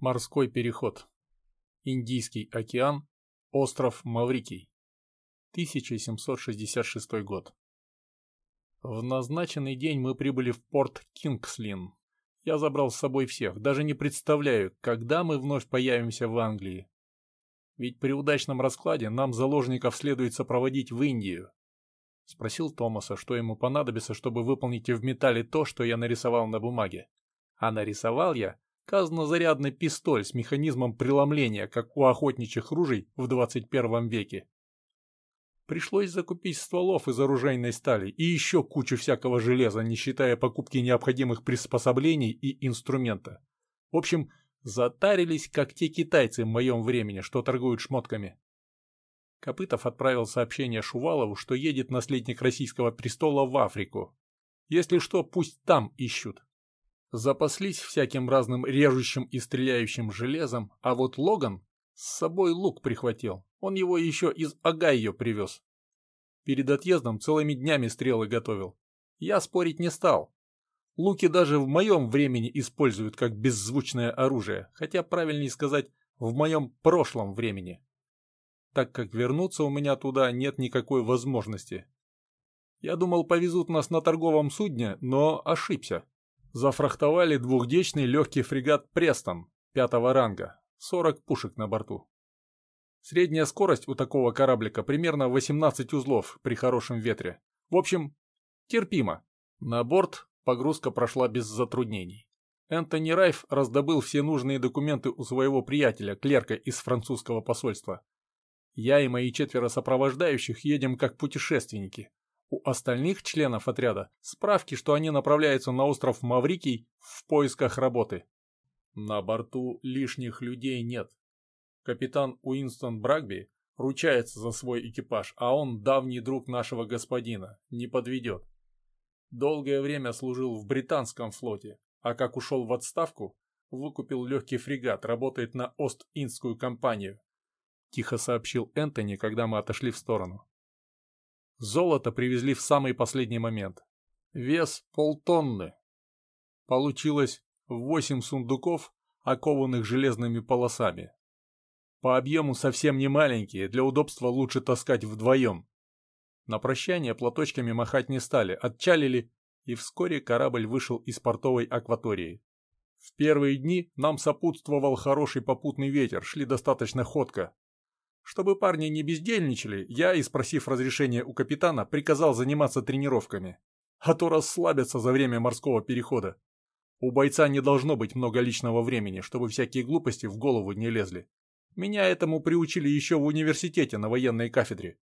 Морской переход. Индийский океан. Остров Маврикий. 1766 год. В назначенный день мы прибыли в порт Кингслин. Я забрал с собой всех, даже не представляю, когда мы вновь появимся в Англии. Ведь при удачном раскладе нам заложников следует сопроводить в Индию. Спросил Томаса, что ему понадобится, чтобы выполнить в металле то, что я нарисовал на бумаге. А нарисовал я казнозарядный пистоль с механизмом преломления, как у охотничьих ружей в 21 веке. Пришлось закупить стволов из оружейной стали и еще кучу всякого железа, не считая покупки необходимых приспособлений и инструмента. В общем, затарились, как те китайцы в моем времени, что торгуют шмотками. Копытов отправил сообщение Шувалову, что едет наследник российского престола в Африку. Если что, пусть там ищут. Запаслись всяким разным режущим и стреляющим железом, а вот Логан с собой лук прихватил. Он его еще из Огайо привез. Перед отъездом целыми днями стрелы готовил. Я спорить не стал. Луки даже в моем времени используют как беззвучное оружие, хотя правильнее сказать, в моем прошлом времени. Так как вернуться у меня туда нет никакой возможности. Я думал, повезут нас на торговом судне, но ошибся. Зафрахтовали двухдечный легкий фрегат «Престон» пятого ранга, 40 пушек на борту. Средняя скорость у такого кораблика примерно 18 узлов при хорошем ветре. В общем, терпимо. На борт погрузка прошла без затруднений. Энтони Райф раздобыл все нужные документы у своего приятеля, клерка из французского посольства. Я и мои четверо сопровождающих едем как путешественники, у остальных членов отряда справки, что они направляются на остров Маврикий в поисках работы. На борту лишних людей нет. Капитан Уинстон Брагби ручается за свой экипаж, а он давний друг нашего господина, не подведет. Долгое время служил в британском флоте, а как ушел в отставку, выкупил легкий фрегат, работает на Ост-Индскую компанию. Тихо сообщил Энтони, когда мы отошли в сторону. Золото привезли в самый последний момент. Вес полтонны. Получилось восемь сундуков, окованных железными полосами. По объему совсем не маленькие, для удобства лучше таскать вдвоем. На прощание платочками махать не стали, отчалили, и вскоре корабль вышел из портовой акватории. В первые дни нам сопутствовал хороший попутный ветер, шли достаточно ходко, чтобы парни не бездельничали, я, и спросив разрешения у капитана, приказал заниматься тренировками. А то расслабятся за время морского перехода. У бойца не должно быть много личного времени, чтобы всякие глупости в голову не лезли. Меня этому приучили еще в университете на военной кафедре.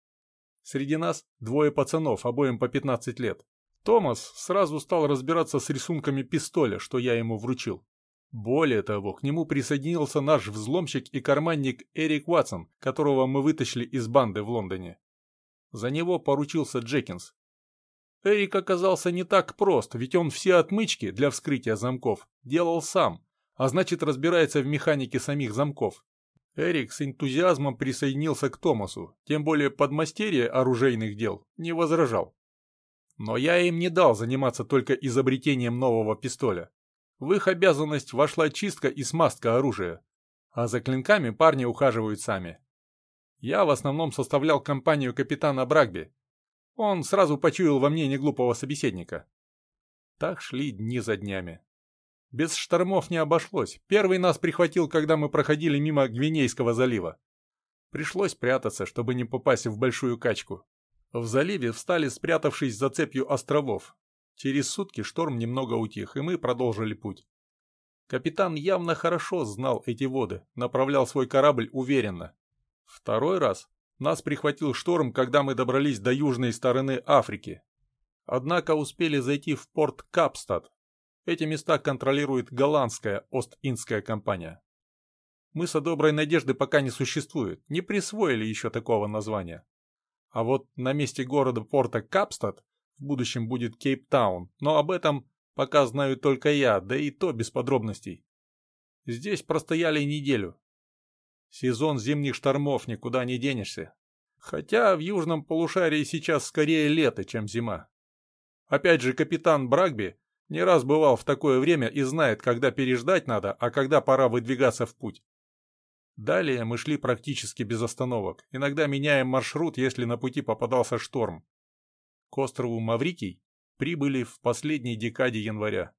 Среди нас двое пацанов, обоим по 15 лет. Томас сразу стал разбираться с рисунками пистоля, что я ему вручил. Более того, к нему присоединился наш взломщик и карманник Эрик Уатсон, которого мы вытащили из банды в Лондоне. За него поручился Джекинс. Эрик оказался не так прост, ведь он все отмычки для вскрытия замков делал сам, а значит разбирается в механике самих замков. Эрик с энтузиазмом присоединился к Томасу, тем более подмастерье оружейных дел не возражал. Но я им не дал заниматься только изобретением нового пистоля. В их обязанность вошла чистка и смазка оружия, а за клинками парни ухаживают сами. Я в основном составлял компанию капитана Брагби. Он сразу почуял во мне неглупого собеседника. Так шли дни за днями. Без штормов не обошлось. Первый нас прихватил, когда мы проходили мимо Гвинейского залива. Пришлось прятаться, чтобы не попасть в большую качку. В заливе встали, спрятавшись за цепью островов. Через сутки шторм немного утих, и мы продолжили путь. Капитан явно хорошо знал эти воды, направлял свой корабль уверенно. Второй раз нас прихватил шторм, когда мы добрались до южной стороны Африки. Однако успели зайти в порт Капстад. Эти места контролирует голландская Ост-Индская компания. Мыса Доброй Надежды пока не существует, не присвоили еще такого названия. А вот на месте города порта Капстад в будущем будет Кейптаун, но об этом пока знаю только я, да и то без подробностей. Здесь простояли неделю. Сезон зимних штормов, никуда не денешься. Хотя в южном полушарии сейчас скорее лето, чем зима. Опять же, капитан Брагби Не раз бывал в такое время и знает, когда переждать надо, а когда пора выдвигаться в путь. Далее мы шли практически без остановок, иногда меняем маршрут, если на пути попадался шторм. К острову Маврикий прибыли в последней декаде января.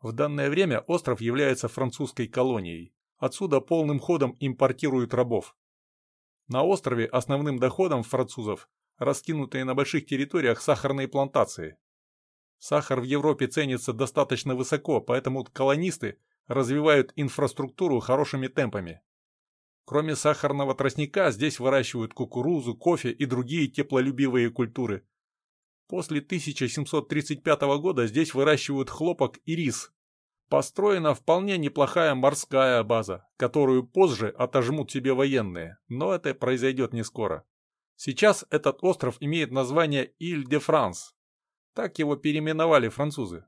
В данное время остров является французской колонией. Отсюда полным ходом импортируют рабов. На острове основным доходом французов раскинутые на больших территориях сахарные плантации. Сахар в Европе ценится достаточно высоко, поэтому колонисты развивают инфраструктуру хорошими темпами. Кроме сахарного тростника, здесь выращивают кукурузу, кофе и другие теплолюбивые культуры. После 1735 года здесь выращивают хлопок и рис. Построена вполне неплохая морская база, которую позже отожмут себе военные, но это произойдет не скоро. Сейчас этот остров имеет название Иль-де-Франс. Так его переименовали французы.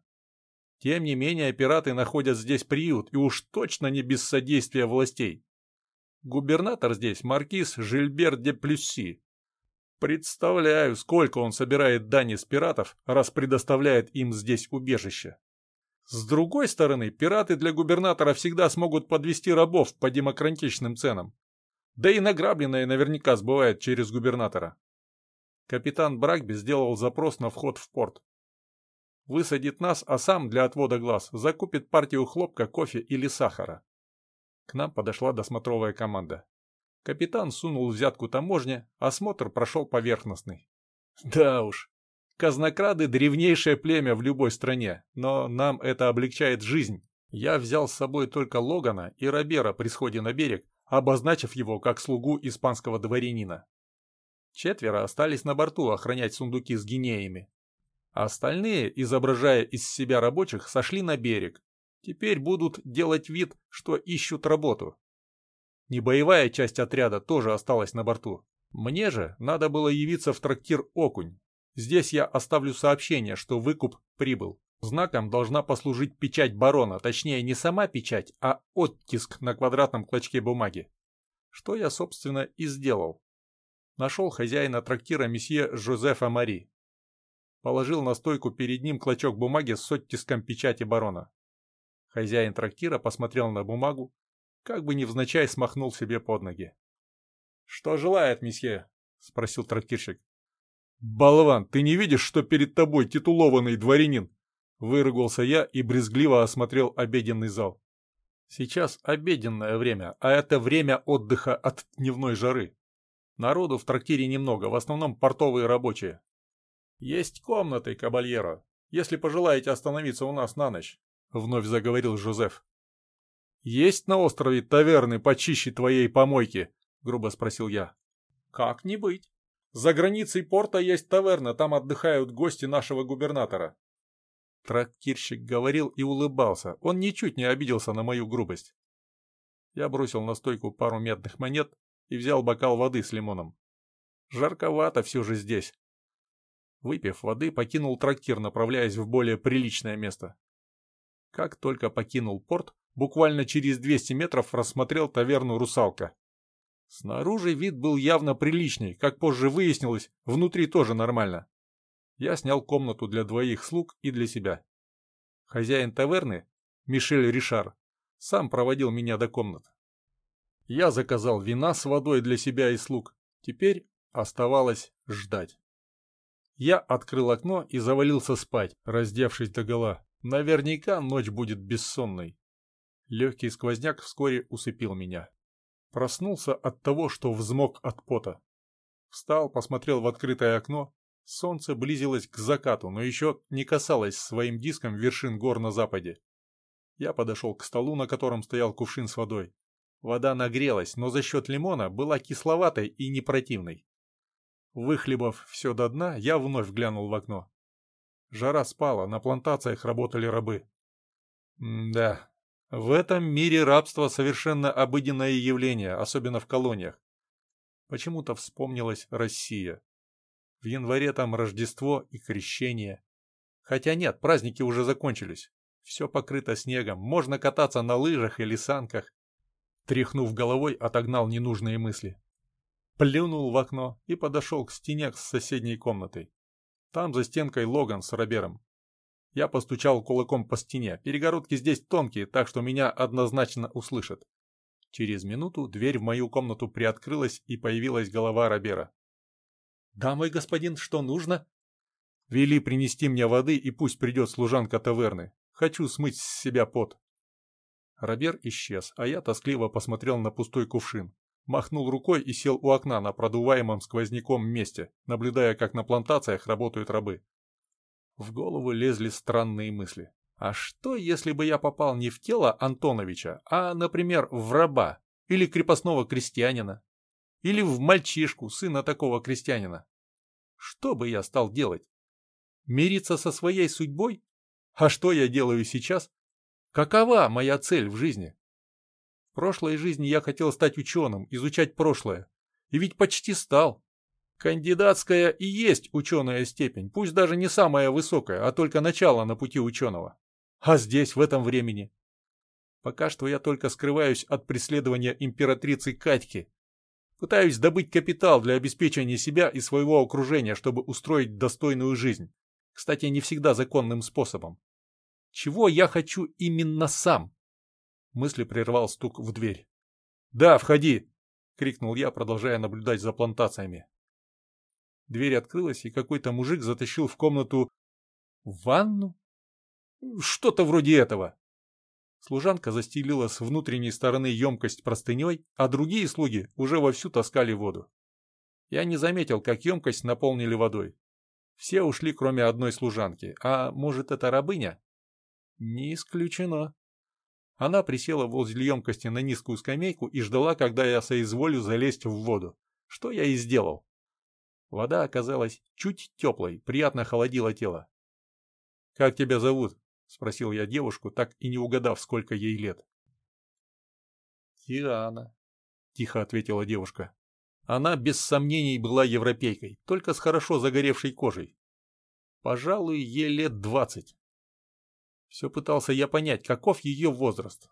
Тем не менее, пираты находят здесь приют, и уж точно не без содействия властей. Губернатор здесь маркиз Жильбер де Плюсси. Представляю, сколько он собирает дани с пиратов, раз предоставляет им здесь убежище. С другой стороны, пираты для губернатора всегда смогут подвести рабов по демократичным ценам. Да и награбленное наверняка сбывает через губернатора. Капитан Брагби сделал запрос на вход в порт. Высадит нас, а сам для отвода глаз закупит партию хлопка, кофе или сахара. К нам подошла досмотровая команда. Капитан сунул взятку таможне, осмотр прошел поверхностный. Да уж, казнокрады – древнейшее племя в любой стране, но нам это облегчает жизнь. Я взял с собой только Логана и Робера при сходе на берег, обозначив его как слугу испанского дворянина. Четверо остались на борту охранять сундуки с гинеями. Остальные, изображая из себя рабочих, сошли на берег. Теперь будут делать вид, что ищут работу. Небоевая часть отряда тоже осталась на борту. Мне же надо было явиться в трактир «Окунь». Здесь я оставлю сообщение, что выкуп прибыл. Знаком должна послужить печать барона, точнее не сама печать, а оттиск на квадратном клочке бумаги. Что я, собственно, и сделал. Нашел хозяина трактира месье Жозефа Мари. Положил на стойку перед ним клочок бумаги с оттиском печати барона. Хозяин трактира посмотрел на бумагу, как бы невзначай смахнул себе под ноги. «Что желает месье?» — спросил трактирщик. «Болван, ты не видишь, что перед тобой титулованный дворянин?» Выругался я и брезгливо осмотрел обеденный зал. Сейчас обеденное время, а это время отдыха от дневной жары. Народу в трактире немного, в основном портовые рабочие. Есть комнаты, кабальеро, если пожелаете остановиться у нас на ночь, вновь заговорил Жозеф. Есть на острове таверны почище твоей помойки? грубо спросил я. Как не быть? За границей порта есть таверна, там отдыхают гости нашего губернатора. Трактирщик говорил и улыбался. Он ничуть не обиделся на мою грубость. Я бросил на стойку пару медных монет и взял бокал воды с лимоном. Жарковато все же здесь. Выпив воды, покинул трактир, направляясь в более приличное место. Как только покинул порт, буквально через 200 метров рассмотрел таверну «Русалка». Снаружи вид был явно приличный, как позже выяснилось, внутри тоже нормально я снял комнату для двоих слуг и для себя. Хозяин таверны, Мишель Ришар, сам проводил меня до комнат. Я заказал вина с водой для себя и слуг. Теперь оставалось ждать. Я открыл окно и завалился спать, раздевшись догола. Наверняка ночь будет бессонной. Легкий сквозняк вскоре усыпил меня. Проснулся от того, что взмок от пота. Встал, посмотрел в открытое окно Солнце близилось к закату, но еще не касалось своим диском вершин гор на западе. Я подошел к столу, на котором стоял кувшин с водой. Вода нагрелась, но за счет лимона была кисловатой и не противной. Выхлебав все до дна, я вновь глянул в окно. Жара спала, на плантациях работали рабы. Да, в этом мире рабство совершенно обыденное явление, особенно в колониях. Почему-то вспомнилась Россия. В январе там Рождество и Крещение. Хотя нет, праздники уже закончились. Все покрыто снегом, можно кататься на лыжах или санках. Тряхнув головой, отогнал ненужные мысли. Плюнул в окно и подошел к стене с соседней комнатой. Там за стенкой Логан с Робером. Я постучал кулаком по стене. Перегородки здесь тонкие, так что меня однозначно услышат. Через минуту дверь в мою комнату приоткрылась, и появилась голова Робера. «Да, мой господин, что нужно?» «Вели принести мне воды, и пусть придет служанка таверны. Хочу смыть с себя пот». Робер исчез, а я тоскливо посмотрел на пустой кувшин. Махнул рукой и сел у окна на продуваемом сквозняком месте, наблюдая, как на плантациях работают рабы. В голову лезли странные мысли. А что, если бы я попал не в тело Антоновича, а, например, в раба или крепостного крестьянина? Или в мальчишку, сына такого крестьянина? Что бы я стал делать? Мириться со своей судьбой? А что я делаю сейчас? Какова моя цель в жизни? Прошлой жизни я хотел стать ученым, изучать прошлое. И ведь почти стал. Кандидатская и есть ученая степень, пусть даже не самая высокая, а только начало на пути ученого. А здесь, в этом времени? Пока что я только скрываюсь от преследования императрицы Катьки. Пытаюсь добыть капитал для обеспечения себя и своего окружения, чтобы устроить достойную жизнь. Кстати, не всегда законным способом. Чего я хочу именно сам? Мысли прервал стук в дверь. «Да, входи!» — крикнул я, продолжая наблюдать за плантациями. Дверь открылась, и какой-то мужик затащил в комнату... ванну? Что-то вроде этого. Служанка застелила с внутренней стороны емкость простыней, а другие слуги уже вовсю таскали воду. Я не заметил, как емкость наполнили водой. Все ушли, кроме одной служанки. А может, это рабыня? Не исключено. Она присела возле емкости на низкую скамейку и ждала, когда я соизволю залезть в воду. Что я и сделал. Вода оказалась чуть теплой, приятно холодила тело. «Как тебя зовут?» — спросил я девушку, так и не угадав, сколько ей лет. «Тиана», — тихо ответила девушка. Она без сомнений была европейкой, только с хорошо загоревшей кожей. Пожалуй, ей лет двадцать. Все пытался я понять, каков ее возраст.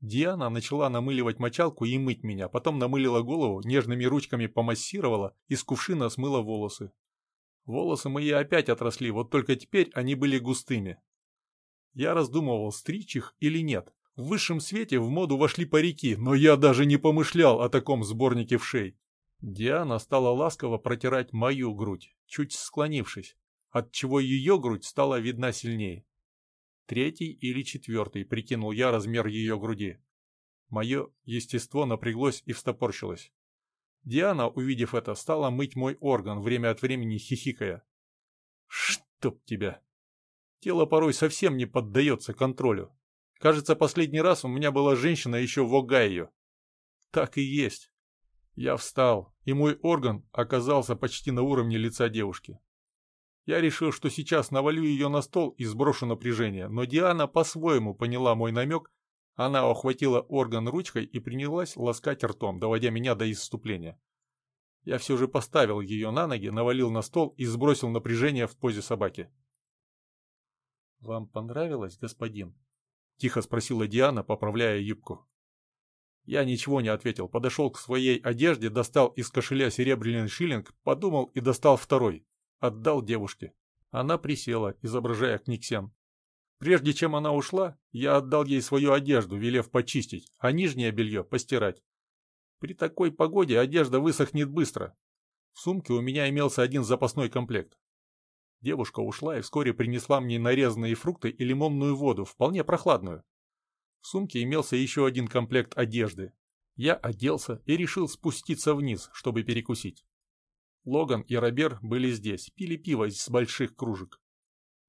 Диана начала намыливать мочалку и мыть меня, потом намылила голову, нежными ручками помассировала, из кувшина смыла волосы. Волосы мои опять отросли, вот только теперь они были густыми. Я раздумывал, стричь их или нет. В высшем свете в моду вошли парики, но я даже не помышлял о таком сборнике вшей. Диана стала ласково протирать мою грудь, чуть склонившись, отчего ее грудь стала видна сильнее. Третий или четвертый, прикинул я размер ее груди. Мое естество напряглось и встопорщилось. Диана, увидев это, стала мыть мой орган, время от времени хихикая. «Чтоб тебя!» Тело порой совсем не поддается контролю. Кажется, последний раз у меня была женщина еще в Огайо. Так и есть. Я встал, и мой орган оказался почти на уровне лица девушки. Я решил, что сейчас навалю ее на стол и сброшу напряжение, но Диана по-своему поняла мой намек, она охватила орган ручкой и принялась ласкать ртом, доводя меня до исступления. Я все же поставил ее на ноги, навалил на стол и сбросил напряжение в позе собаки. «Вам понравилось, господин?» — тихо спросила Диана, поправляя юбку. Я ничего не ответил, подошел к своей одежде, достал из кошеля серебряный шиллинг, подумал и достал второй. Отдал девушке. Она присела, изображая книгсен. Прежде чем она ушла, я отдал ей свою одежду, велев почистить, а нижнее белье постирать. При такой погоде одежда высохнет быстро. В сумке у меня имелся один запасной комплект. Девушка ушла и вскоре принесла мне нарезанные фрукты и лимонную воду, вполне прохладную. В сумке имелся еще один комплект одежды. Я оделся и решил спуститься вниз, чтобы перекусить. Логан и Робер были здесь, пили пиво из больших кружек.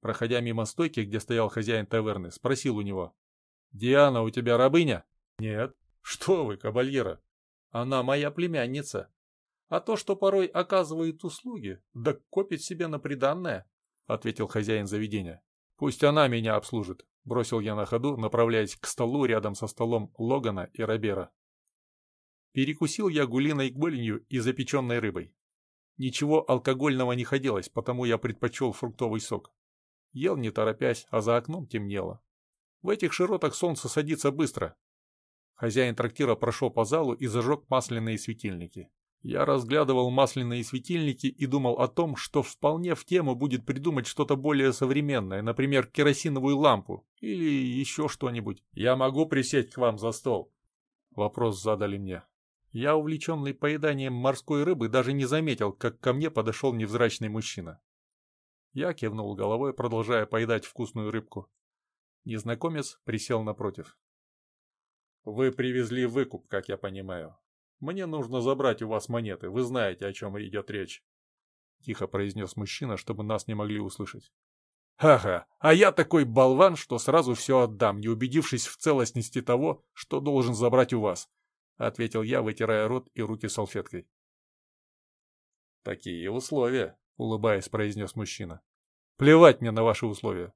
Проходя мимо стойки, где стоял хозяин таверны, спросил у него. «Диана, у тебя рабыня?» «Нет». «Что вы, кабальера? Она моя племянница. А то, что порой оказывает услуги, да копит себе на приданное», — ответил хозяин заведения. «Пусть она меня обслужит», — бросил я на ходу, направляясь к столу рядом со столом Логана и Робера. Перекусил я гулиной голенью и запеченной рыбой. Ничего алкогольного не хотелось, потому я предпочел фруктовый сок. Ел не торопясь, а за окном темнело. В этих широтах солнце садится быстро. Хозяин трактира прошел по залу и зажег масляные светильники. Я разглядывал масляные светильники и думал о том, что вполне в тему будет придумать что-то более современное, например, керосиновую лампу или еще что-нибудь. «Я могу присесть к вам за стол?» Вопрос задали мне. Я, увлеченный поеданием морской рыбы, даже не заметил, как ко мне подошел невзрачный мужчина. Я кивнул головой, продолжая поедать вкусную рыбку. Незнакомец присел напротив. «Вы привезли выкуп, как я понимаю. Мне нужно забрать у вас монеты, вы знаете, о чем идет речь. Тихо произнес мужчина, чтобы нас не могли услышать. Ага, а я такой болван, что сразу все отдам, не убедившись в целостности того, что должен забрать у вас, ответил я, вытирая рот и руки салфеткой. Такие условия, улыбаясь, произнес мужчина. Плевать мне на ваши условия.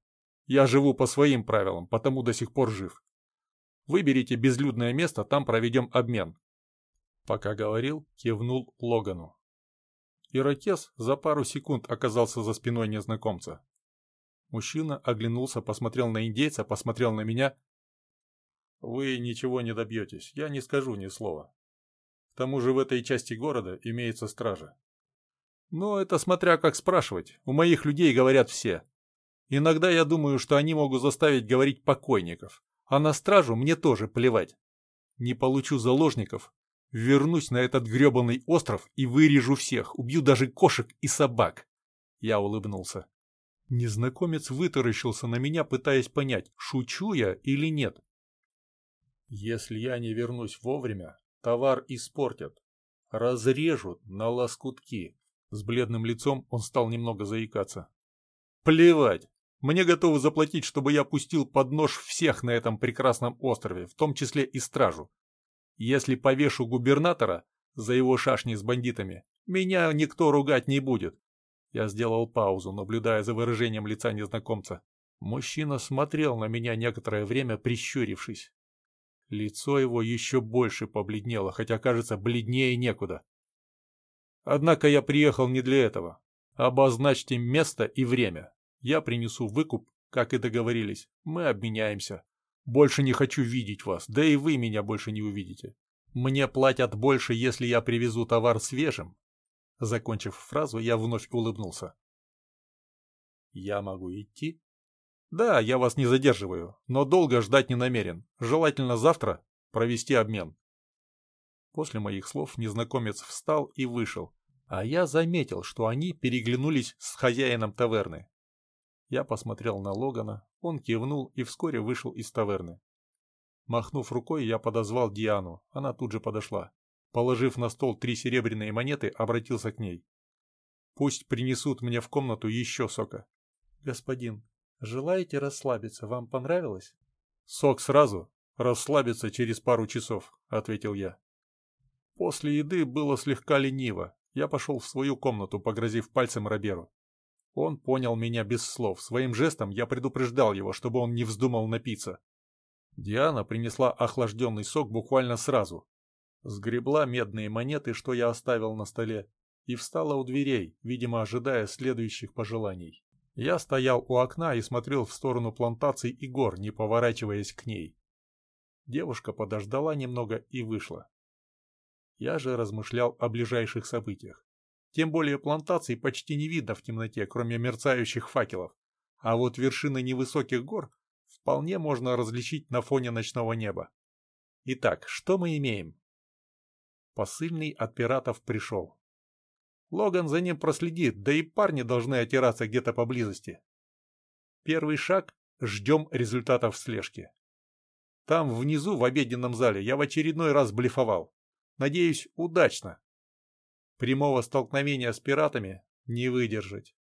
Я живу по своим правилам, потому до сих пор жив. Выберите безлюдное место, там проведем обмен. Пока говорил, кивнул Логану. Ирокез за пару секунд оказался за спиной незнакомца. Мужчина оглянулся, посмотрел на индейца, посмотрел на меня. «Вы ничего не добьетесь, я не скажу ни слова. К тому же в этой части города имеется стража». «Но это смотря как спрашивать. У моих людей говорят все. Иногда я думаю, что они могут заставить говорить покойников. А на стражу мне тоже плевать. Не получу заложников, Вернусь на этот гребаный остров и вырежу всех, убью даже кошек и собак. Я улыбнулся. Незнакомец вытаращился на меня, пытаясь понять, шучу я или нет. Если я не вернусь вовремя, товар испортят. Разрежут на лоскутки. С бледным лицом он стал немного заикаться. Плевать. Мне готовы заплатить, чтобы я пустил под нож всех на этом прекрасном острове, в том числе и стражу. Если повешу губернатора за его шашни с бандитами, меня никто ругать не будет. Я сделал паузу, наблюдая за выражением лица незнакомца. Мужчина смотрел на меня некоторое время, прищурившись. Лицо его еще больше побледнело, хотя, кажется, бледнее некуда. Однако я приехал не для этого. Обозначьте место и время. Я принесу выкуп, как и договорились. Мы обменяемся. Больше не хочу видеть вас, да и вы меня больше не увидите. Мне платят больше, если я привезу товар свежим. Закончив фразу, я вновь улыбнулся. Я могу идти? Да, я вас не задерживаю, но долго ждать не намерен. Желательно завтра провести обмен. После моих слов незнакомец встал и вышел, а я заметил, что они переглянулись с хозяином таверны. Я посмотрел на Логана, он кивнул и вскоре вышел из таверны. Махнув рукой, я подозвал Диану, она тут же подошла. Положив на стол три серебряные монеты, обратился к ней. «Пусть принесут мне в комнату еще сока». «Господин, желаете расслабиться? Вам понравилось?» «Сок сразу, расслабиться через пару часов», — ответил я. После еды было слегка лениво. Я пошел в свою комнату, погрозив пальцем Роберу. Он понял меня без слов. Своим жестом я предупреждал его, чтобы он не вздумал напиться. Диана принесла охлажденный сок буквально сразу. Сгребла медные монеты, что я оставил на столе, и встала у дверей, видимо, ожидая следующих пожеланий. Я стоял у окна и смотрел в сторону плантаций и гор, не поворачиваясь к ней. Девушка подождала немного и вышла. Я же размышлял о ближайших событиях. Тем более плантаций почти не видно в темноте, кроме мерцающих факелов. А вот вершины невысоких гор вполне можно различить на фоне ночного неба. Итак, что мы имеем? Посыльный от пиратов пришел. Логан за ним проследит, да и парни должны отираться где-то поблизости. Первый шаг – ждем результатов слежки. Там внизу, в обеденном зале, я в очередной раз блефовал. Надеюсь, удачно. Прямого столкновения с пиратами не выдержать.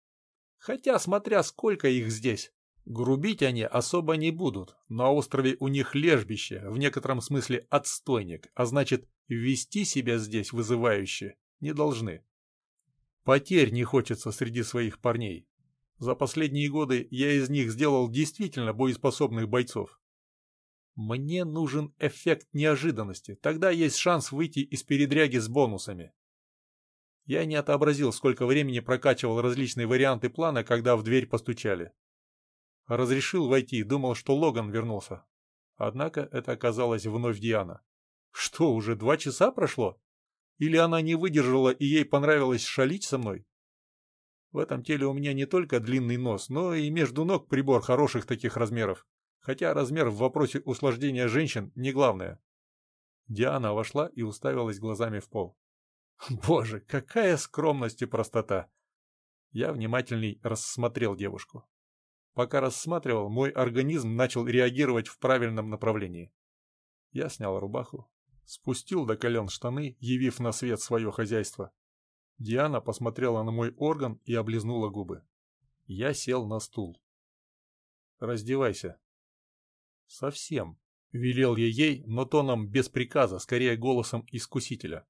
Хотя, смотря сколько их здесь. Грубить они особо не будут. На острове у них лежбище, в некотором смысле отстойник, а значит, вести себя здесь вызывающе не должны. Потерь не хочется среди своих парней. За последние годы я из них сделал действительно боеспособных бойцов. Мне нужен эффект неожиданности, тогда есть шанс выйти из передряги с бонусами. Я не отобразил, сколько времени прокачивал различные варианты плана, когда в дверь постучали. Разрешил войти, думал, что Логан вернулся. Однако это оказалось вновь Диана. Что, уже два часа прошло? Или она не выдержала и ей понравилось шалить со мной? В этом теле у меня не только длинный нос, но и между ног прибор хороших таких размеров. Хотя размер в вопросе услаждения женщин не главное. Диана вошла и уставилась глазами в пол. Боже, какая скромность и простота! Я внимательней рассмотрел девушку. Пока рассматривал, мой организм начал реагировать в правильном направлении. Я снял рубаху, спустил до колен штаны, явив на свет свое хозяйство. Диана посмотрела на мой орган и облизнула губы. Я сел на стул. «Раздевайся». «Совсем», — велел я ей, но тоном без приказа, скорее голосом искусителя.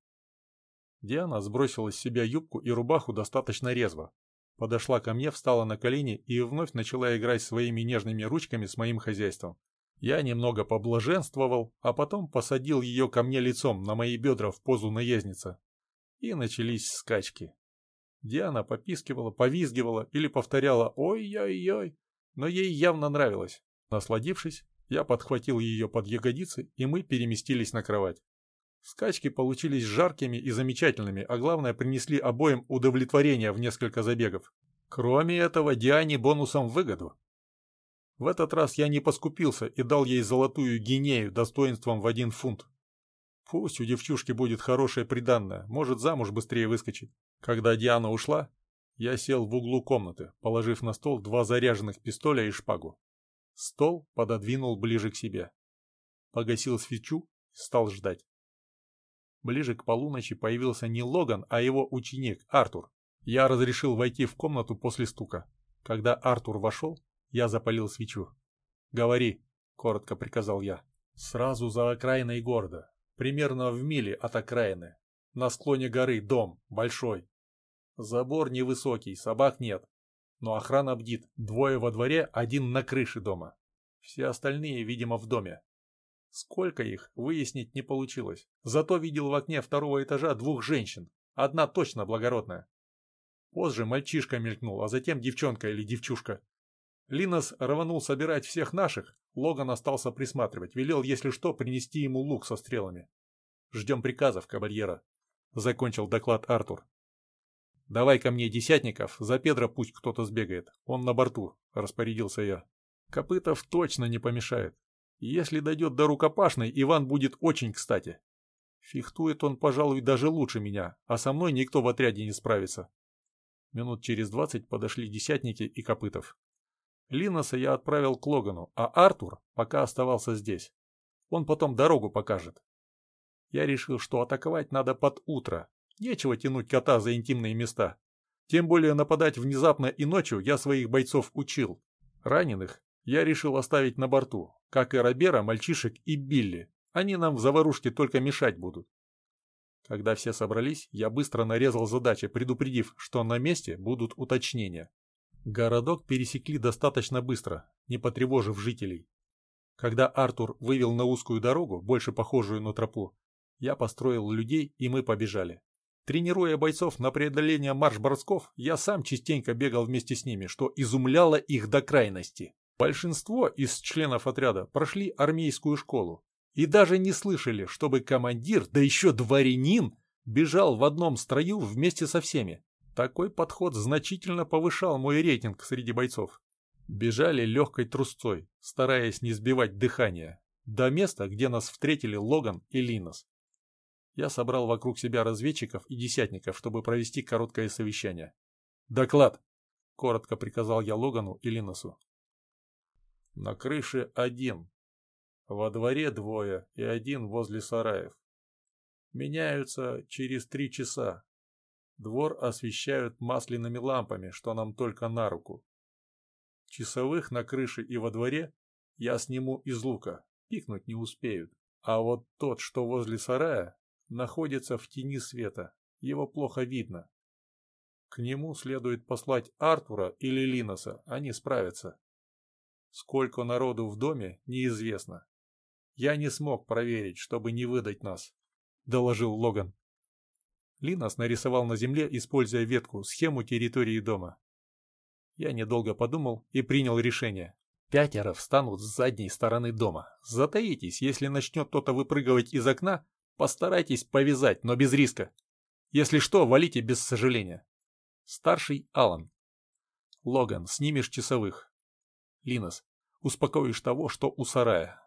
Диана сбросила с себя юбку и рубаху достаточно резво. Подошла ко мне, встала на колени и вновь начала играть своими нежными ручками с моим хозяйством. Я немного поблаженствовал, а потом посадил ее ко мне лицом на мои бедра в позу наездница. И начались скачки. Диана попискивала, повизгивала или повторяла «Ой-ой-ой», но ей явно нравилось. Насладившись, я подхватил ее под ягодицы, и мы переместились на кровать. Скачки получились жаркими и замечательными, а главное принесли обоим удовлетворение в несколько забегов. Кроме этого, Диане бонусом выгоду. В этот раз я не поскупился и дал ей золотую гинею достоинством в один фунт. Пусть у девчушки будет хорошее приданное, может замуж быстрее выскочить. Когда Диана ушла, я сел в углу комнаты, положив на стол два заряженных пистоля и шпагу. Стол пододвинул ближе к себе. Погасил свечу и стал ждать. Ближе к полуночи появился не Логан, а его ученик Артур. Я разрешил войти в комнату после стука. Когда Артур вошел, я запалил свечу. «Говори», — коротко приказал я. «Сразу за окраиной города, примерно в миле от окраины. На склоне горы дом, большой. Забор невысокий, собак нет. Но охрана бдит, двое во дворе, один на крыше дома. Все остальные, видимо, в доме. Сколько их, выяснить не получилось. Зато видел в окне второго этажа двух женщин. Одна точно благородная. Позже мальчишка мелькнул, а затем девчонка или девчушка. Линос рванул собирать всех наших. Логан остался присматривать. Велел, если что, принести ему лук со стрелами. «Ждем приказов, кабальера», — закончил доклад Артур. «Давай ко мне десятников, за Педро пусть кто-то сбегает. Он на борту», — распорядился я. «Копытов точно не помешает. Если дойдет до рукопашной, Иван будет очень кстати. Фехтует он, пожалуй, даже лучше меня, а со мной никто в отряде не справится. Минут через двадцать подошли десятники и Копытов. Линоса я отправил к Логану, а Артур пока оставался здесь. Он потом дорогу покажет. Я решил, что атаковать надо под утро. Нечего тянуть кота за интимные места. Тем более нападать внезапно и ночью я своих бойцов учил. Раненых я решил оставить на борту, как и Робера, мальчишек и Билли. Они нам в заварушке только мешать будут. Когда все собрались, я быстро нарезал задачи, предупредив, что на месте будут уточнения. Городок пересекли достаточно быстро, не потревожив жителей. Когда Артур вывел на узкую дорогу, больше похожую на тропу, я построил людей, и мы побежали. Тренируя бойцов на преодоление марш-бросков, я сам частенько бегал вместе с ними, что изумляло их до крайности. Большинство из членов отряда прошли армейскую школу и даже не слышали, чтобы командир, да еще дворянин, бежал в одном строю вместе со всеми. Такой подход значительно повышал мой рейтинг среди бойцов. Бежали легкой трусцой, стараясь не сбивать дыхание, до места, где нас встретили Логан и Линос. Я собрал вокруг себя разведчиков и десятников, чтобы провести короткое совещание. «Доклад!» — коротко приказал я Логану и Линосу. На крыше один. Во дворе двое и один возле сараев. Меняются через три часа. Двор освещают масляными лампами, что нам только на руку. Часовых на крыше и во дворе я сниму из лука, пикнуть не успеют. А вот тот, что возле сарая, находится в тени света, его плохо видно. К нему следует послать Артура или Линоса, они справятся. Сколько народу в доме, неизвестно. Я не смог проверить, чтобы не выдать нас, доложил Логан. Линос нарисовал на земле, используя ветку, схему территории дома. Я недолго подумал и принял решение. Пятеро встанут с задней стороны дома. Затаитесь, если начнет кто-то выпрыгивать из окна, Постарайтесь повязать, но без риска. Если что, валите без сожаления. Старший Алан. Логан, снимешь часовых. Линос, успокоишь того, что у сарая.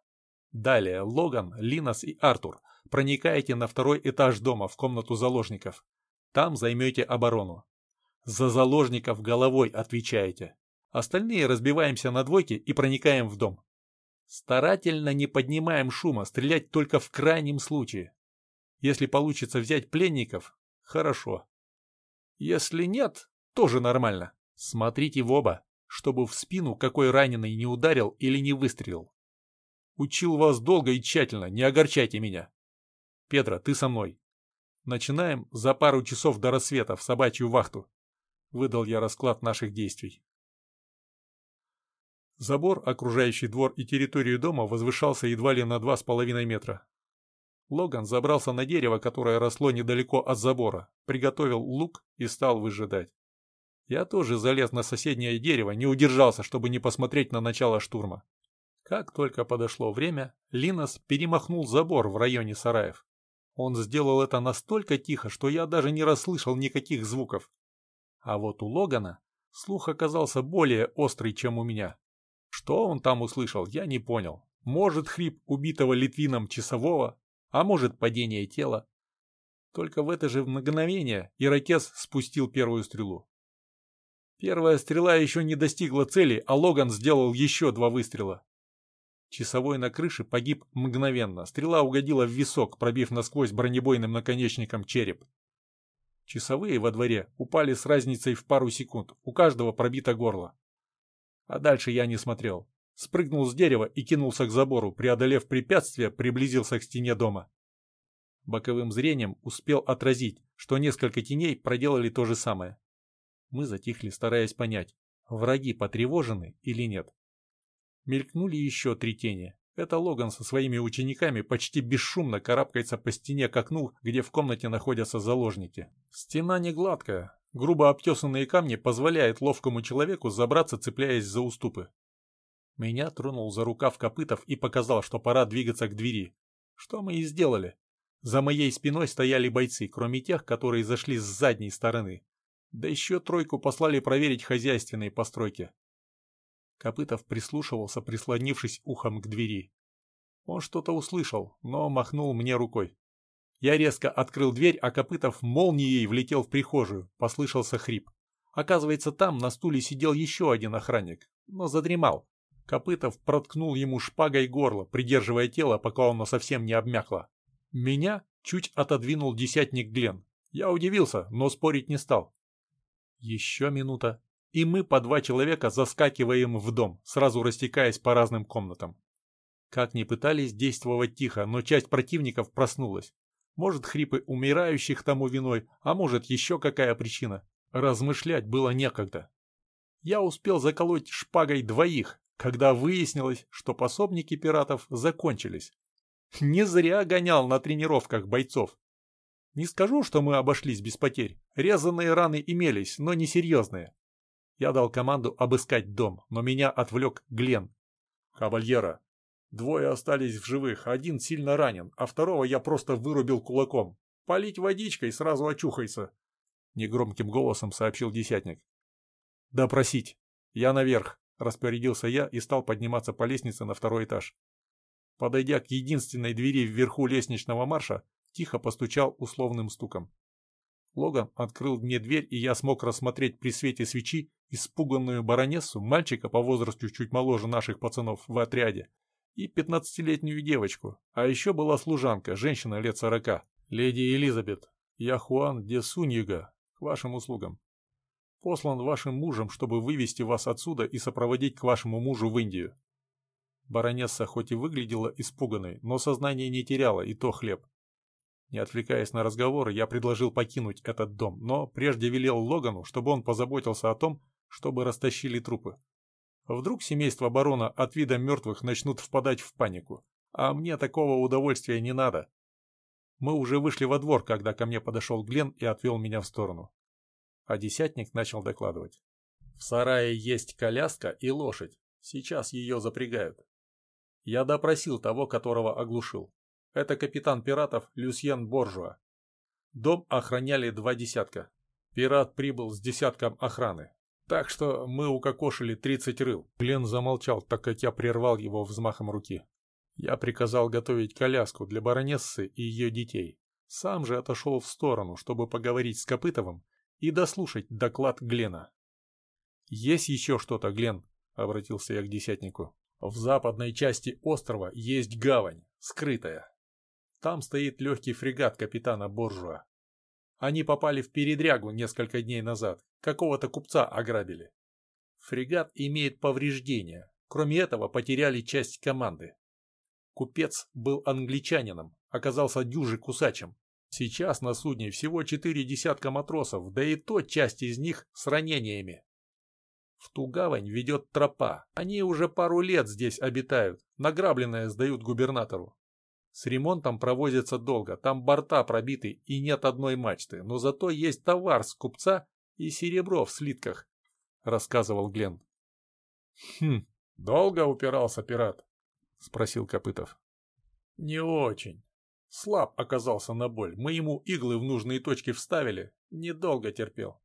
Далее Логан, Линос и Артур проникаете на второй этаж дома в комнату заложников. Там займете оборону. За заложников головой отвечаете. Остальные разбиваемся на двойки и проникаем в дом. Старательно не поднимаем шума, стрелять только в крайнем случае. Если получится взять пленников, хорошо. Если нет, тоже нормально. Смотрите в оба, чтобы в спину какой раненый не ударил или не выстрелил. Учил вас долго и тщательно, не огорчайте меня. Петра, ты со мной. Начинаем за пару часов до рассвета в собачью вахту. Выдал я расклад наших действий. Забор, окружающий двор и территорию дома, возвышался едва ли на два с половиной метра. Логан забрался на дерево, которое росло недалеко от забора, приготовил лук и стал выжидать. Я тоже залез на соседнее дерево, не удержался, чтобы не посмотреть на начало штурма. Как только подошло время, Линос перемахнул забор в районе сараев. Он сделал это настолько тихо, что я даже не расслышал никаких звуков. А вот у Логана слух оказался более острый, чем у меня. Что он там услышал, я не понял. Может, хрип убитого Литвином часового, а может падение тела. Только в это же мгновение Иракес спустил первую стрелу. Первая стрела еще не достигла цели, а Логан сделал еще два выстрела. Часовой на крыше погиб мгновенно. Стрела угодила в висок, пробив насквозь бронебойным наконечником череп. Часовые во дворе упали с разницей в пару секунд, у каждого пробито горло. А дальше я не смотрел спрыгнул с дерева и кинулся к забору, преодолев препятствие, приблизился к стене дома. Боковым зрением успел отразить, что несколько теней проделали то же самое. Мы затихли, стараясь понять, враги потревожены или нет. Мелькнули еще три тени. Это Логан со своими учениками почти бесшумно карабкается по стене к окну, где в комнате находятся заложники. Стена не гладкая. Грубо обтесанные камни позволяют ловкому человеку забраться, цепляясь за уступы. Меня тронул за рукав Копытов и показал, что пора двигаться к двери. Что мы и сделали. За моей спиной стояли бойцы, кроме тех, которые зашли с задней стороны. Да еще тройку послали проверить хозяйственные постройки. Копытов прислушивался, прислонившись ухом к двери. Он что-то услышал, но махнул мне рукой. Я резко открыл дверь, а Копытов молнией влетел в прихожую. Послышался хрип. Оказывается, там на стуле сидел еще один охранник, но задремал. Копытов проткнул ему шпагой горло, придерживая тело, пока оно совсем не обмякло. Меня чуть отодвинул десятник Глен. Я удивился, но спорить не стал. Еще минута, и мы по два человека заскакиваем в дом, сразу растекаясь по разным комнатам. Как ни пытались действовать тихо, но часть противников проснулась. Может, хрипы умирающих тому виной, а может, еще какая причина. Размышлять было некогда. Я успел заколоть шпагой двоих, когда выяснилось, что пособники пиратов закончились. Не зря гонял на тренировках бойцов. Не скажу, что мы обошлись без потерь. Резанные раны имелись, но не серьезные. Я дал команду обыскать дом, но меня отвлек Глен. «Кавальера, двое остались в живых, один сильно ранен, а второго я просто вырубил кулаком. Полить водичкой сразу очухайся», — негромким голосом сообщил десятник. «Допросить. Я наверх. Распорядился я и стал подниматься по лестнице на второй этаж. Подойдя к единственной двери вверху лестничного марша, тихо постучал условным стуком. Логан открыл мне дверь, и я смог рассмотреть при свете свечи испуганную баронессу, мальчика по возрасту чуть моложе наших пацанов в отряде, и пятнадцатилетнюю девочку. А еще была служанка, женщина лет сорока. «Леди Элизабет, я Хуан де Суньяга, к вашим услугам послан вашим мужем, чтобы вывести вас отсюда и сопроводить к вашему мужу в Индию. Баронесса хоть и выглядела испуганной, но сознание не теряла, и то хлеб. Не отвлекаясь на разговоры, я предложил покинуть этот дом, но прежде велел Логану, чтобы он позаботился о том, чтобы растащили трупы. Вдруг семейство барона от вида мертвых начнут впадать в панику, а мне такого удовольствия не надо. Мы уже вышли во двор, когда ко мне подошел Глен и отвел меня в сторону а десятник начал докладывать. В сарае есть коляска и лошадь. Сейчас ее запрягают. Я допросил того, которого оглушил. Это капитан пиратов Люсьен Боржуа. Дом охраняли два десятка. Пират прибыл с десятком охраны. Так что мы укокошили 30 рыл. Глен замолчал, так как я прервал его взмахом руки. Я приказал готовить коляску для баронессы и ее детей. Сам же отошел в сторону, чтобы поговорить с Копытовым и дослушать доклад Глена. «Есть еще что-то, Глен?» — обратился я к десятнику. «В западной части острова есть гавань, скрытая. Там стоит легкий фрегат капитана Боржуа. Они попали в передрягу несколько дней назад. Какого-то купца ограбили. Фрегат имеет повреждения. Кроме этого, потеряли часть команды. Купец был англичанином, оказался дюжи кусачем. Сейчас на судне всего четыре десятка матросов, да и то часть из них с ранениями. В ту гавань ведет тропа. Они уже пару лет здесь обитают. Награбленное сдают губернатору. С ремонтом провозится долго, там борта пробиты и нет одной мачты, но зато есть товар с купца и серебро в слитках, — рассказывал Глен. «Хм, долго упирался пират?» — спросил Копытов. «Не очень. Слаб оказался на боль. Мы ему иглы в нужные точки вставили. Недолго терпел.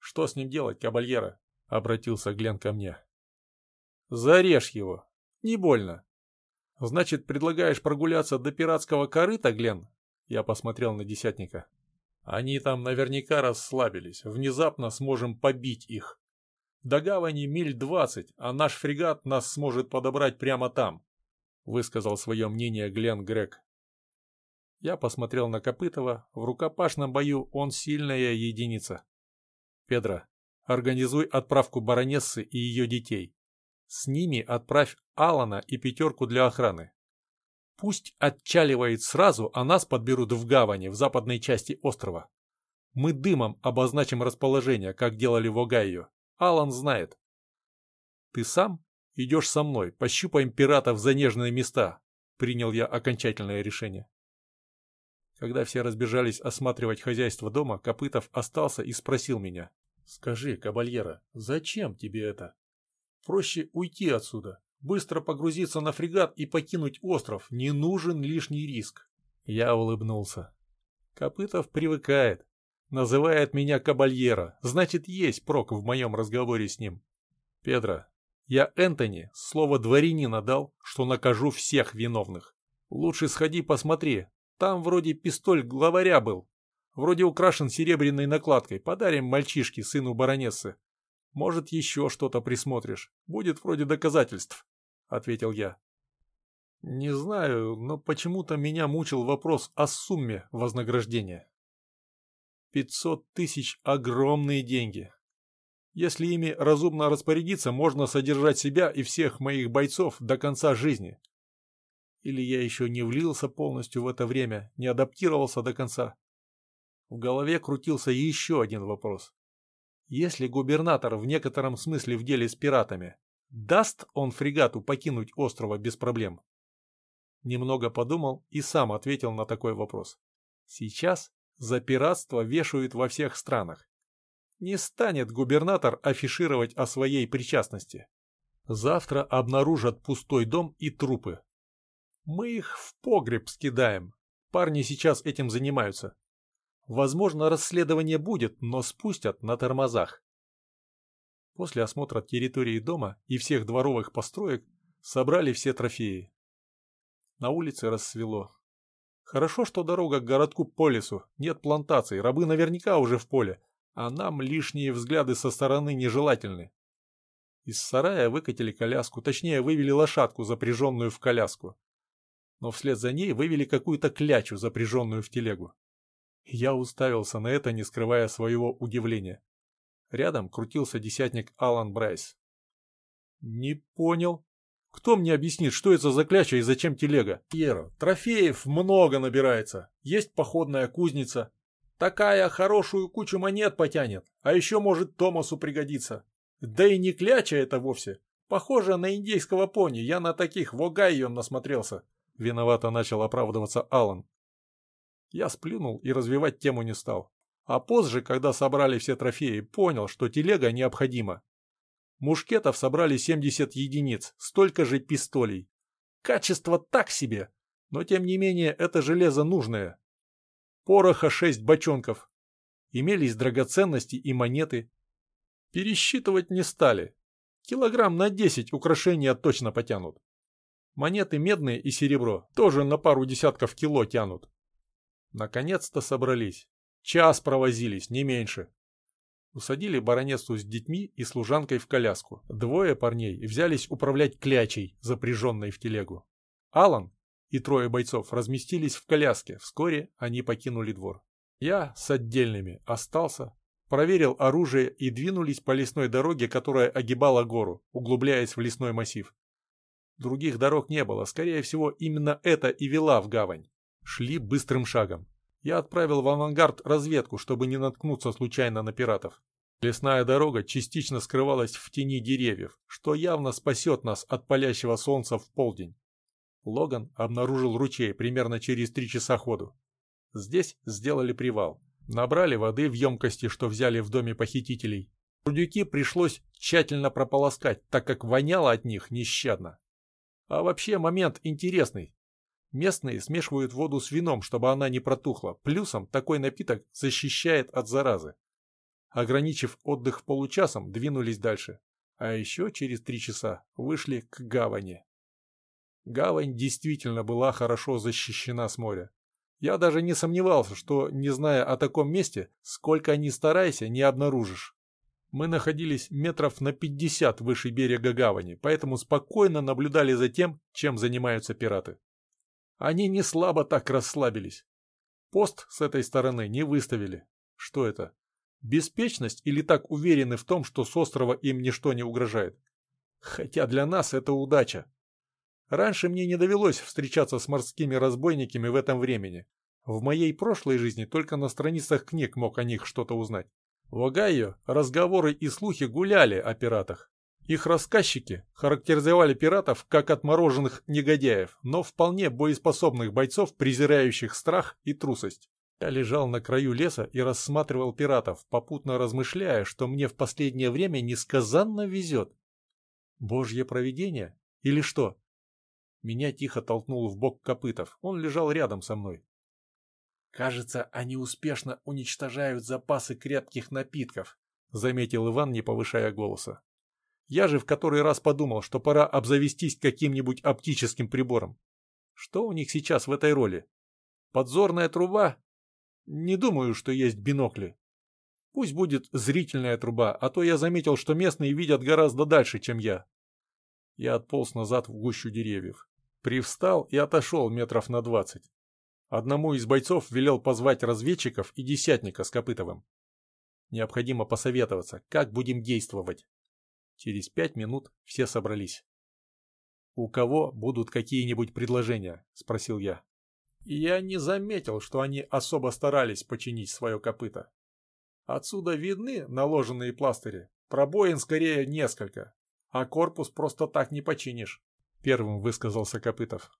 Что с ним делать, кабальера?» — обратился Глен ко мне. «Зарежь его. Не больно. «Значит, предлагаешь прогуляться до пиратского корыта, Глен?» Я посмотрел на десятника. «Они там наверняка расслабились. Внезапно сможем побить их. До гавани миль двадцать, а наш фрегат нас сможет подобрать прямо там», высказал свое мнение Глен Грег. Я посмотрел на Копытова. В рукопашном бою он сильная единица. «Педро, организуй отправку баронессы и ее детей. С ними отправь Алана и пятерку для охраны. Пусть отчаливает сразу, а нас подберут в гавани в западной части острова. Мы дымом обозначим расположение, как делали в Огайо. Алан знает. Ты сам идешь со мной, пощупаем пиратов за нежные места. Принял я окончательное решение. Когда все разбежались осматривать хозяйство дома, Копытов остался и спросил меня. «Скажи, кабальера, зачем тебе это?» Проще уйти отсюда, быстро погрузиться на фрегат и покинуть остров. Не нужен лишний риск. Я улыбнулся. Копытов привыкает. Называет меня кабальера. Значит, есть прок в моем разговоре с ним. Педро, я Энтони слово дворянина дал, что накажу всех виновных. Лучше сходи посмотри. Там вроде пистоль главаря был. Вроде украшен серебряной накладкой. Подарим мальчишке, сыну баронессы. Может, еще что-то присмотришь. Будет вроде доказательств», — ответил я. «Не знаю, но почему-то меня мучил вопрос о сумме вознаграждения. Пятьсот тысяч — огромные деньги. Если ими разумно распорядиться, можно содержать себя и всех моих бойцов до конца жизни. Или я еще не влился полностью в это время, не адаптировался до конца. В голове крутился еще один вопрос. Если губернатор в некотором смысле в деле с пиратами, даст он фрегату покинуть острова без проблем? Немного подумал и сам ответил на такой вопрос. Сейчас за пиратство вешают во всех странах. Не станет губернатор афишировать о своей причастности. Завтра обнаружат пустой дом и трупы. Мы их в погреб скидаем. Парни сейчас этим занимаются. Возможно, расследование будет, но спустят на тормозах. После осмотра территории дома и всех дворовых построек собрали все трофеи. На улице рассвело. Хорошо, что дорога к городку по лесу, нет плантаций, рабы наверняка уже в поле, а нам лишние взгляды со стороны нежелательны. Из сарая выкатили коляску, точнее вывели лошадку, запряженную в коляску. Но вслед за ней вывели какую-то клячу, запряженную в телегу. Я уставился на это, не скрывая своего удивления. Рядом крутился десятник Алан Брайс. «Не понял. Кто мне объяснит, что это за кляча и зачем телега?» «Пьеро, трофеев много набирается. Есть походная кузница. Такая хорошую кучу монет потянет, а еще может Томасу пригодиться. Да и не кляча это вовсе. Похоже на индейского пони, я на таких в Огайо насмотрелся». Виновато начал оправдываться Алан. Я сплюнул и развивать тему не стал. А позже, когда собрали все трофеи, понял, что телега необходима. Мушкетов собрали 70 единиц, столько же пистолей. Качество так себе, Но тем не менее это железо нужное. Пороха шесть бочонков. Имелись драгоценности и монеты. Пересчитывать не стали. Килограмм на десять украшения точно потянут. Монеты медные и серебро тоже на пару десятков кило тянут. Наконец-то собрались. Час провозились, не меньше. Усадили баронессу с детьми и служанкой в коляску. Двое парней взялись управлять клячей, запряженной в телегу. Алан и трое бойцов разместились в коляске. Вскоре они покинули двор. Я с отдельными остался, проверил оружие и двинулись по лесной дороге, которая огибала гору, углубляясь в лесной массив. Других дорог не было, скорее всего, именно это и вела в гавань. Шли быстрым шагом. Я отправил в авангард разведку, чтобы не наткнуться случайно на пиратов. Лесная дорога частично скрывалась в тени деревьев, что явно спасет нас от палящего солнца в полдень. Логан обнаружил ручей примерно через три часа ходу. Здесь сделали привал. Набрали воды в емкости, что взяли в доме похитителей. Рудюки пришлось тщательно прополоскать, так как воняло от них нещадно. А вообще момент интересный. Местные смешивают воду с вином, чтобы она не протухла. Плюсом такой напиток защищает от заразы. Ограничив отдых получасом, двинулись дальше. А еще через три часа вышли к гавани. Гавань действительно была хорошо защищена с моря. Я даже не сомневался, что, не зная о таком месте, сколько ни старайся, не обнаружишь. Мы находились метров на 50 выше берега гавани, поэтому спокойно наблюдали за тем, чем занимаются пираты. Они не слабо так расслабились. Пост с этой стороны не выставили. Что это? Беспечность или так уверены в том, что с острова им ничто не угрожает? Хотя для нас это удача. Раньше мне не довелось встречаться с морскими разбойниками в этом времени. В моей прошлой жизни только на страницах книг мог о них что-то узнать. В Огайо разговоры и слухи гуляли о пиратах. Их рассказчики характеризовали пиратов как отмороженных негодяев, но вполне боеспособных бойцов, презирающих страх и трусость. Я лежал на краю леса и рассматривал пиратов, попутно размышляя, что мне в последнее время несказанно везет. Божье провидение? Или что? Меня тихо толкнул в бок копытов. Он лежал рядом со мной. «Кажется, они успешно уничтожают запасы крепких напитков», заметил Иван, не повышая голоса. Я же в который раз подумал, что пора обзавестись каким-нибудь оптическим прибором. Что у них сейчас в этой роли? Подзорная труба? Не думаю, что есть бинокли. Пусть будет зрительная труба, а то я заметил, что местные видят гораздо дальше, чем я. Я отполз назад в гущу деревьев. Привстал и отошел метров на двадцать. Одному из бойцов велел позвать разведчиков и десятника с Копытовым. Необходимо посоветоваться, как будем действовать. Через пять минут все собрались. «У кого будут какие-нибудь предложения?» – спросил я. Я не заметил, что они особо старались починить свое копыто. Отсюда видны наложенные пластыри. Пробоин скорее несколько, а корпус просто так не починишь. Первым высказался Копытов.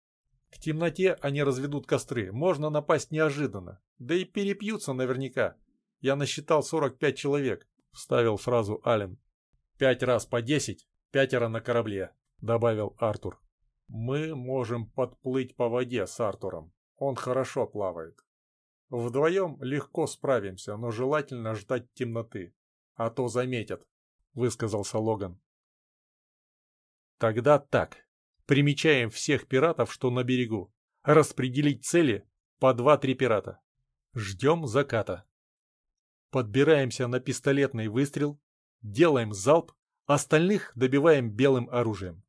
К темноте они разведут костры, можно напасть неожиданно. Да и перепьются наверняка. Я насчитал 45 человек, вставил фразу Ален. Пять раз по десять, пятеро на корабле, добавил Артур. Мы можем подплыть по воде с Артуром. Он хорошо плавает. Вдвоем легко справимся, но желательно ждать темноты. А то заметят, высказался Логан. Тогда так. Примечаем всех пиратов, что на берегу. Распределить цели по два-три пирата. Ждем заката. Подбираемся на пистолетный выстрел делаем залп, остальных добиваем белым оружием.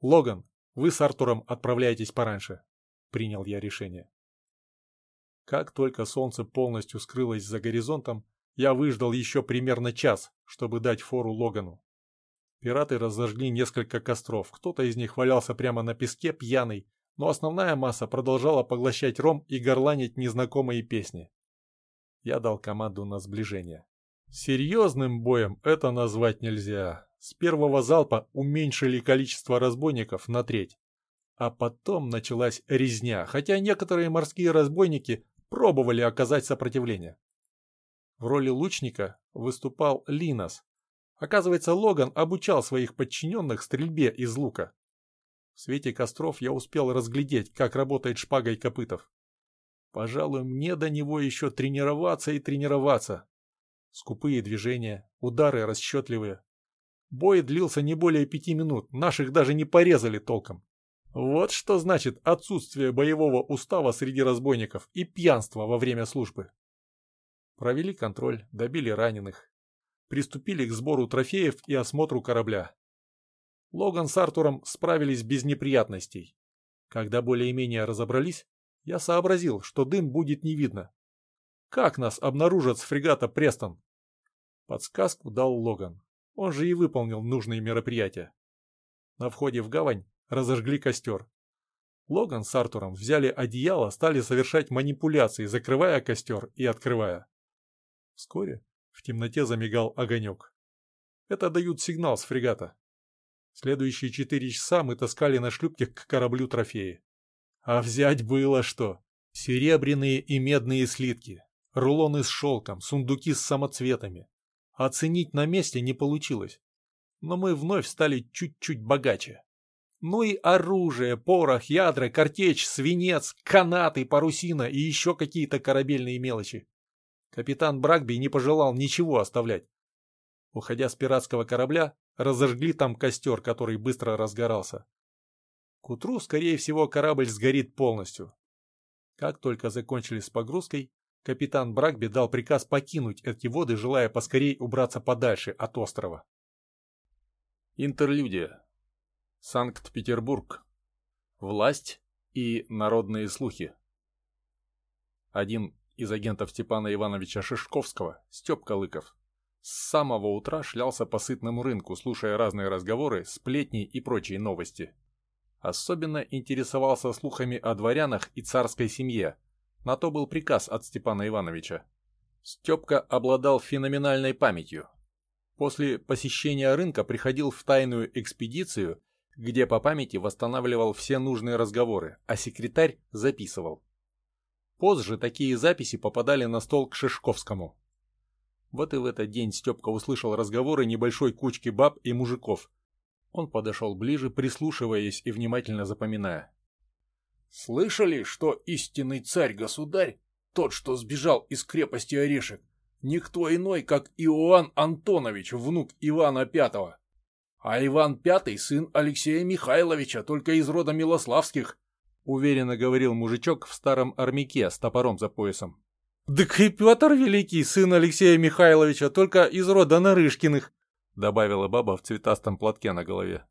Логан, вы с Артуром отправляетесь пораньше. Принял я решение. Как только солнце полностью скрылось за горизонтом, я выждал еще примерно час, чтобы дать фору Логану. Пираты разожгли несколько костров, кто-то из них валялся прямо на песке пьяный, но основная масса продолжала поглощать ром и горланить незнакомые песни. Я дал команду на сближение. Серьезным боем это назвать нельзя. С первого залпа уменьшили количество разбойников на треть. А потом началась резня, хотя некоторые морские разбойники пробовали оказать сопротивление. В роли лучника выступал Линос. Оказывается, Логан обучал своих подчиненных стрельбе из лука. В свете костров я успел разглядеть, как работает шпагой копытов. Пожалуй, мне до него еще тренироваться и тренироваться. Скупые движения, удары расчетливые. Бой длился не более пяти минут, наших даже не порезали толком. Вот что значит отсутствие боевого устава среди разбойников и пьянство во время службы. Провели контроль, добили раненых. Приступили к сбору трофеев и осмотру корабля. Логан с Артуром справились без неприятностей. Когда более-менее разобрались, я сообразил, что дым будет не видно. Как нас обнаружат с фрегата Престон? Подсказку дал Логан. Он же и выполнил нужные мероприятия. На входе в гавань разожгли костер. Логан с Артуром взяли одеяло, стали совершать манипуляции, закрывая костер и открывая. Вскоре в темноте замигал огонек. Это дают сигнал с фрегата. Следующие четыре часа мы таскали на шлюпке к кораблю трофеи. А взять было что? Серебряные и медные слитки, рулоны с шелком, сундуки с самоцветами. Оценить на месте не получилось. Но мы вновь стали чуть-чуть богаче. Ну и оружие, порох, ядра, картечь, свинец, канаты, парусина и еще какие-то корабельные мелочи. Капитан Брагби не пожелал ничего оставлять. Уходя с пиратского корабля, разожгли там костер, который быстро разгорался. К утру, скорее всего, корабль сгорит полностью. Как только закончили с погрузкой, капитан Брагби дал приказ покинуть эти воды, желая поскорей убраться подальше от острова. Интерлюдия. Санкт-Петербург. Власть и народные слухи. Один из агентов Степана Ивановича Шишковского, Степ Калыков, с самого утра шлялся по сытному рынку, слушая разные разговоры, сплетни и прочие новости. Особенно интересовался слухами о дворянах и царской семье. На то был приказ от Степана Ивановича. Степка обладал феноменальной памятью. После посещения рынка приходил в тайную экспедицию, где по памяти восстанавливал все нужные разговоры, а секретарь записывал. Позже такие записи попадали на стол к Шишковскому. Вот и в этот день Степка услышал разговоры небольшой кучки баб и мужиков, он подошел ближе, прислушиваясь и внимательно запоминая. «Слышали, что истинный царь-государь, тот, что сбежал из крепости Орешек, никто иной, как Иоанн Антонович, внук Ивана Пятого? А Иван Пятый — сын Алексея Михайловича, только из рода Милославских», — уверенно говорил мужичок в старом армяке с топором за поясом. «Так и Петр Великий, сын Алексея Михайловича, только из рода Нарышкиных», — добавила баба в цветастом платке на голове.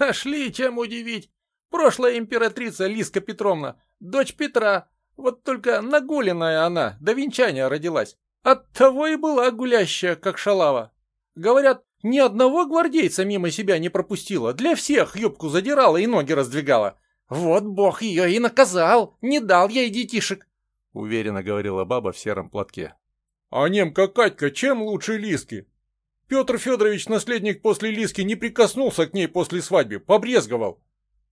«Нашли чем удивить. Прошлая императрица Лиска Петровна, дочь Петра. Вот только нагуленная она, до венчания родилась. Оттого и была гулящая, как шалава. Говорят, ни одного гвардейца мимо себя не пропустила, для всех юбку задирала и ноги раздвигала. Вот бог ее и наказал, не дал ей детишек», — уверенно говорила баба в сером платке. «А немка Катька чем лучше Лиски?» Петр Федорович, наследник после Лиски, не прикоснулся к ней после свадьбы, побрезговал.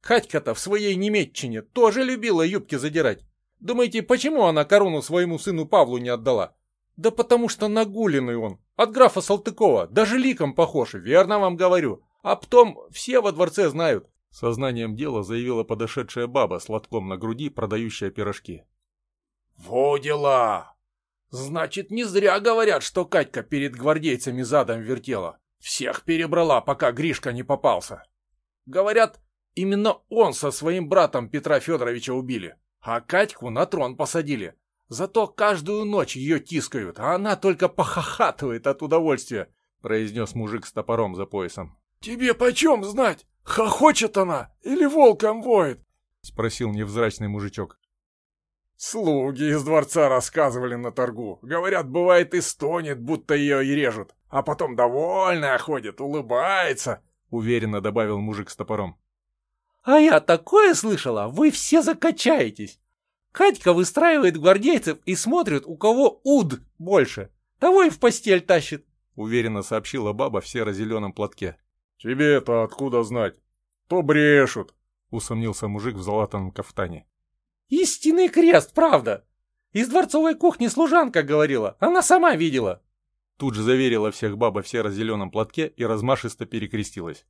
Катька-то в своей немецчине тоже любила юбки задирать. Думаете, почему она корону своему сыну Павлу не отдала? Да потому что нагуленный он, от графа Салтыкова, даже ликом похож, верно вам говорю. А потом все во дворце знают. Сознанием дела заявила подошедшая баба с лотком на груди, продающая пирожки. «Во дела! Значит, не зря говорят, что Катька перед гвардейцами задом вертела. Всех перебрала, пока Гришка не попался. Говорят, именно он со своим братом Петра Федоровича убили, а Катьку на трон посадили. Зато каждую ночь ее тискают, а она только похохатывает от удовольствия, произнес мужик с топором за поясом. «Тебе почем знать, хохочет она или волком воет?» спросил невзрачный мужичок. Слуги из дворца рассказывали на торгу. Говорят, бывает и стонет, будто ее и режут. А потом довольная ходит, улыбается, уверенно добавил мужик с топором. А я такое слышала, вы все закачаетесь. Катька выстраивает гвардейцев и смотрит, у кого уд больше. Того и в постель тащит, уверенно сообщила баба в серо-зеленом платке. Тебе это откуда знать? То брешут, усомнился мужик в золотом кафтане. Истинный крест, правда. Из дворцовой кухни служанка говорила, она сама видела. Тут же заверила всех баба в серо-зеленом платке и размашисто перекрестилась.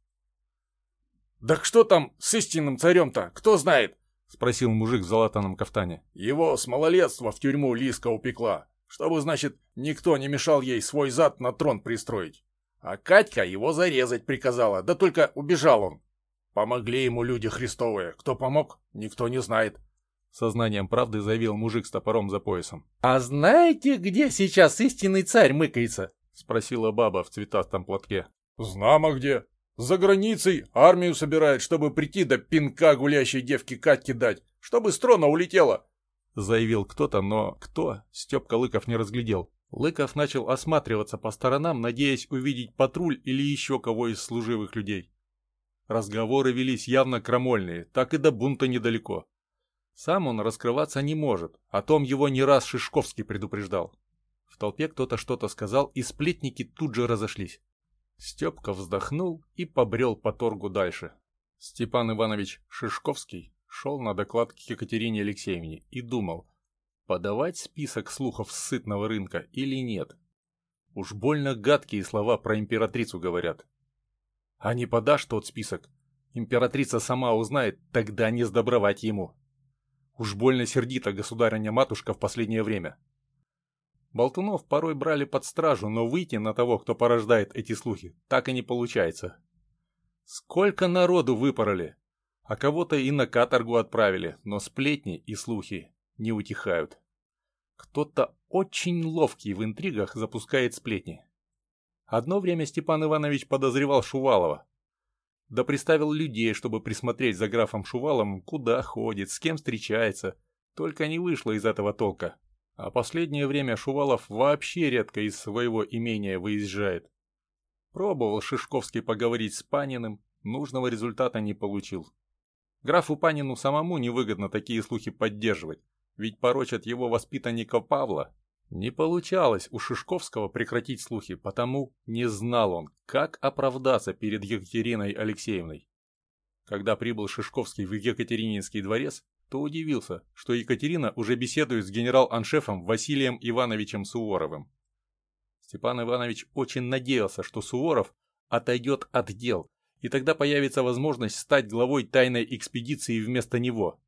«Да что там с истинным царем-то, кто знает?» — спросил мужик в золотаном кафтане. «Его с малолетства в тюрьму Лиска упекла, чтобы, значит, никто не мешал ей свой зад на трон пристроить. А Катька его зарезать приказала, да только убежал он. Помогли ему люди христовые. Кто помог, никто не знает. Сознанием правды заявил мужик с топором за поясом. «А знаете, где сейчас истинный царь мыкается?» Спросила баба в цветастом платке. «Знамо где. За границей армию собирает, чтобы прийти до пинка гулящей девки Катьке дать, чтобы с трона улетела. Заявил кто-то, но кто, Степка Лыков не разглядел. Лыков начал осматриваться по сторонам, надеясь увидеть патруль или еще кого из служивых людей. Разговоры велись явно крамольные, так и до бунта недалеко. Сам он раскрываться не может, о том его не раз Шишковский предупреждал. В толпе кто-то что-то сказал, и сплетники тут же разошлись. Степка вздохнул и побрел по торгу дальше. Степан Иванович Шишковский шел на доклад к Екатерине Алексеевне и думал, подавать список слухов с сытного рынка или нет. Уж больно гадкие слова про императрицу говорят. А не подашь тот список, императрица сама узнает, тогда не сдобровать ему. Уж больно сердита государыня-матушка в последнее время. Болтунов порой брали под стражу, но выйти на того, кто порождает эти слухи, так и не получается. Сколько народу выпороли, а кого-то и на каторгу отправили, но сплетни и слухи не утихают. Кто-то очень ловкий в интригах запускает сплетни. Одно время Степан Иванович подозревал Шувалова. Да приставил людей, чтобы присмотреть за графом Шувалом, куда ходит, с кем встречается. Только не вышло из этого толка. А последнее время Шувалов вообще редко из своего имения выезжает. Пробовал Шишковский поговорить с Паниным, нужного результата не получил. Графу Панину самому невыгодно такие слухи поддерживать, ведь порочат его воспитанника Павла. Не получалось у Шишковского прекратить слухи, потому не знал он, как оправдаться перед Екатериной Алексеевной. Когда прибыл Шишковский в Екатерининский дворец, то удивился, что Екатерина уже беседует с генерал-аншефом Василием Ивановичем Суворовым. Степан Иванович очень надеялся, что Суворов отойдет от дел, и тогда появится возможность стать главой тайной экспедиции вместо него.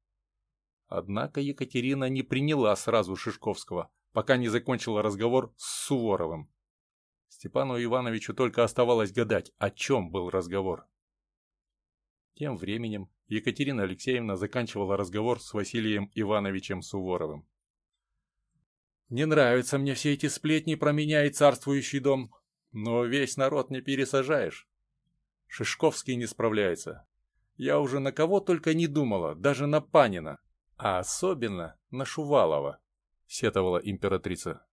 Однако Екатерина не приняла сразу Шишковского, пока не закончила разговор с Суворовым. Степану Ивановичу только оставалось гадать, о чем был разговор. Тем временем Екатерина Алексеевна заканчивала разговор с Василием Ивановичем Суворовым. «Не нравятся мне все эти сплетни про меня и царствующий дом, но весь народ не пересажаешь. Шишковский не справляется. Я уже на кого только не думала, даже на Панина, а особенно на Шувалова», — сетовала императрица.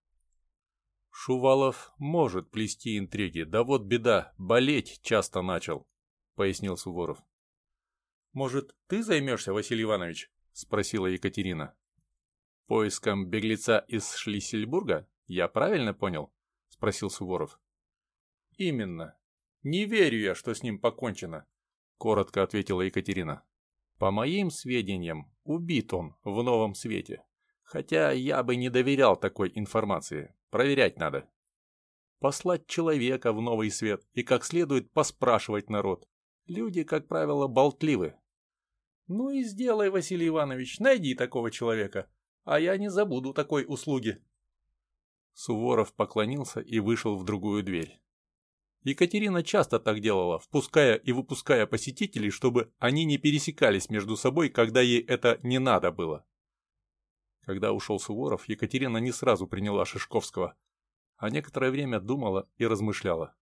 «Шувалов может плести интриги, да вот беда, болеть часто начал», — пояснил Суворов. «Может, ты займешься, Василий Иванович?» — спросила Екатерина. «Поиском беглеца из Шлиссельбурга? Я правильно понял?» — спросил Суворов. «Именно. Не верю я, что с ним покончено», — коротко ответила Екатерина. «По моим сведениям, убит он в новом свете. Хотя я бы не доверял такой информации. Проверять надо. Послать человека в новый свет и как следует поспрашивать народ. Люди, как правило, болтливы, ну и сделай, Василий Иванович, найди такого человека, а я не забуду такой услуги. Суворов поклонился и вышел в другую дверь. Екатерина часто так делала, впуская и выпуская посетителей, чтобы они не пересекались между собой, когда ей это не надо было. Когда ушел Суворов, Екатерина не сразу приняла Шишковского, а некоторое время думала и размышляла.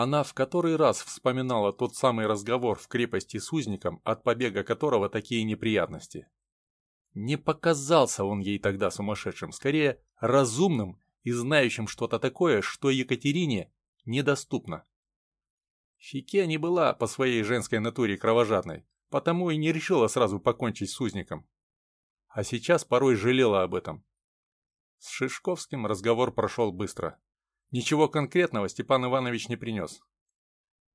Она в который раз вспоминала тот самый разговор в крепости с узником, от побега которого такие неприятности. Не показался он ей тогда сумасшедшим, скорее разумным и знающим что-то такое, что Екатерине недоступно. Фике не была по своей женской натуре кровожадной, потому и не решила сразу покончить с узником. А сейчас порой жалела об этом. С Шишковским разговор прошел быстро. Ничего конкретного Степан Иванович не принес.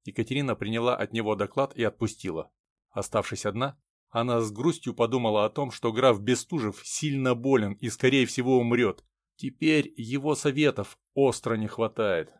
Екатерина приняла от него доклад и отпустила. Оставшись одна, она с грустью подумала о том, что граф Бестужев сильно болен и, скорее всего, умрет. Теперь его советов остро не хватает.